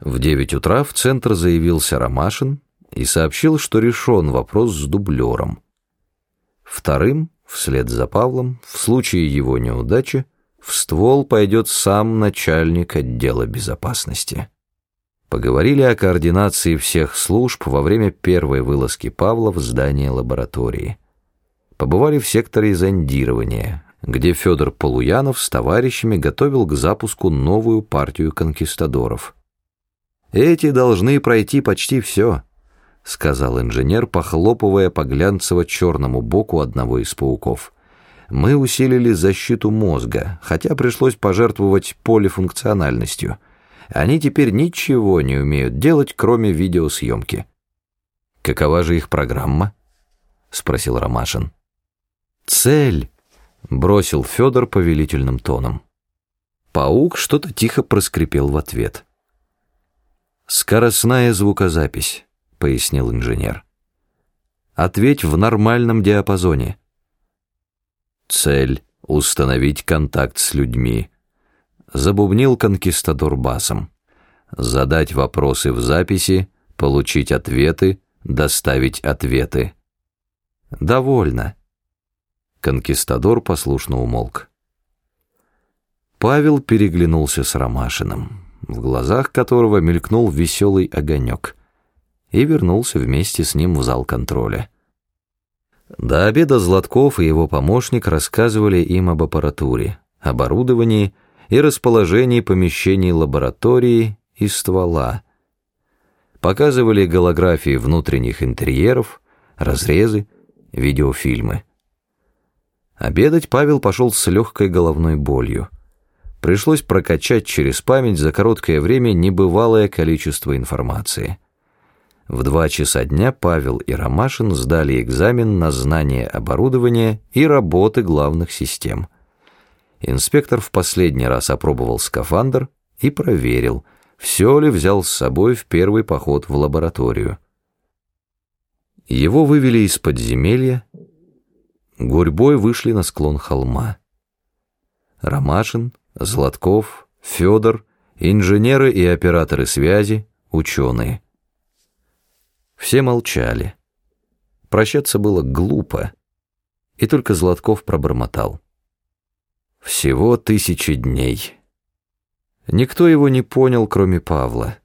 В девять утра в центр заявился Ромашин и сообщил, что решен вопрос с дублером. Вторым, вслед за Павлом, в случае его неудачи, в ствол пойдет сам начальник отдела безопасности. Поговорили о координации всех служб во время первой вылазки Павла в здание лаборатории. Побывали в секторе зондирования, где Федор Полуянов с товарищами готовил к запуску новую партию конкистадоров – «Эти должны пройти почти все», — сказал инженер, похлопывая по глянцево-черному боку одного из пауков. «Мы усилили защиту мозга, хотя пришлось пожертвовать полифункциональностью. Они теперь ничего не умеют делать, кроме видеосъемки». «Какова же их программа?» — спросил Ромашин. «Цель!» — бросил Федор повелительным тоном. Паук что-то тихо проскрипел в ответ — «Скоростная звукозапись», — пояснил инженер. «Ответь в нормальном диапазоне». «Цель — установить контакт с людьми», — забубнил конкистадор басом. «Задать вопросы в записи, получить ответы, доставить ответы». «Довольно». Конкистадор послушно умолк. Павел переглянулся с Ромашиным в глазах которого мелькнул веселый огонек, и вернулся вместе с ним в зал контроля. До обеда Златков и его помощник рассказывали им об аппаратуре, оборудовании и расположении помещений лаборатории и ствола. Показывали голографии внутренних интерьеров, разрезы, видеофильмы. Обедать Павел пошел с легкой головной болью – пришлось прокачать через память за короткое время небывалое количество информации. В два часа дня Павел и Ромашин сдали экзамен на знание оборудования и работы главных систем. Инспектор в последний раз опробовал скафандр и проверил, все ли взял с собой в первый поход в лабораторию. Его вывели из подземелья, гурьбой вышли на склон холма. Ромашин, Златков, Федор, инженеры и операторы связи, ученые. Все молчали. Прощаться было глупо, и только Златков пробормотал. Всего тысячи дней. Никто его не понял, кроме Павла.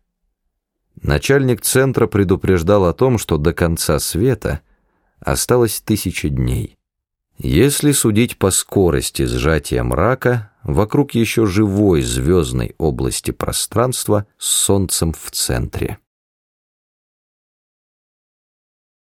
Начальник центра предупреждал о том, что до конца света осталось тысяча дней. Если судить по скорости сжатия мрака, вокруг еще живой звездной области пространства с Солнцем в центре.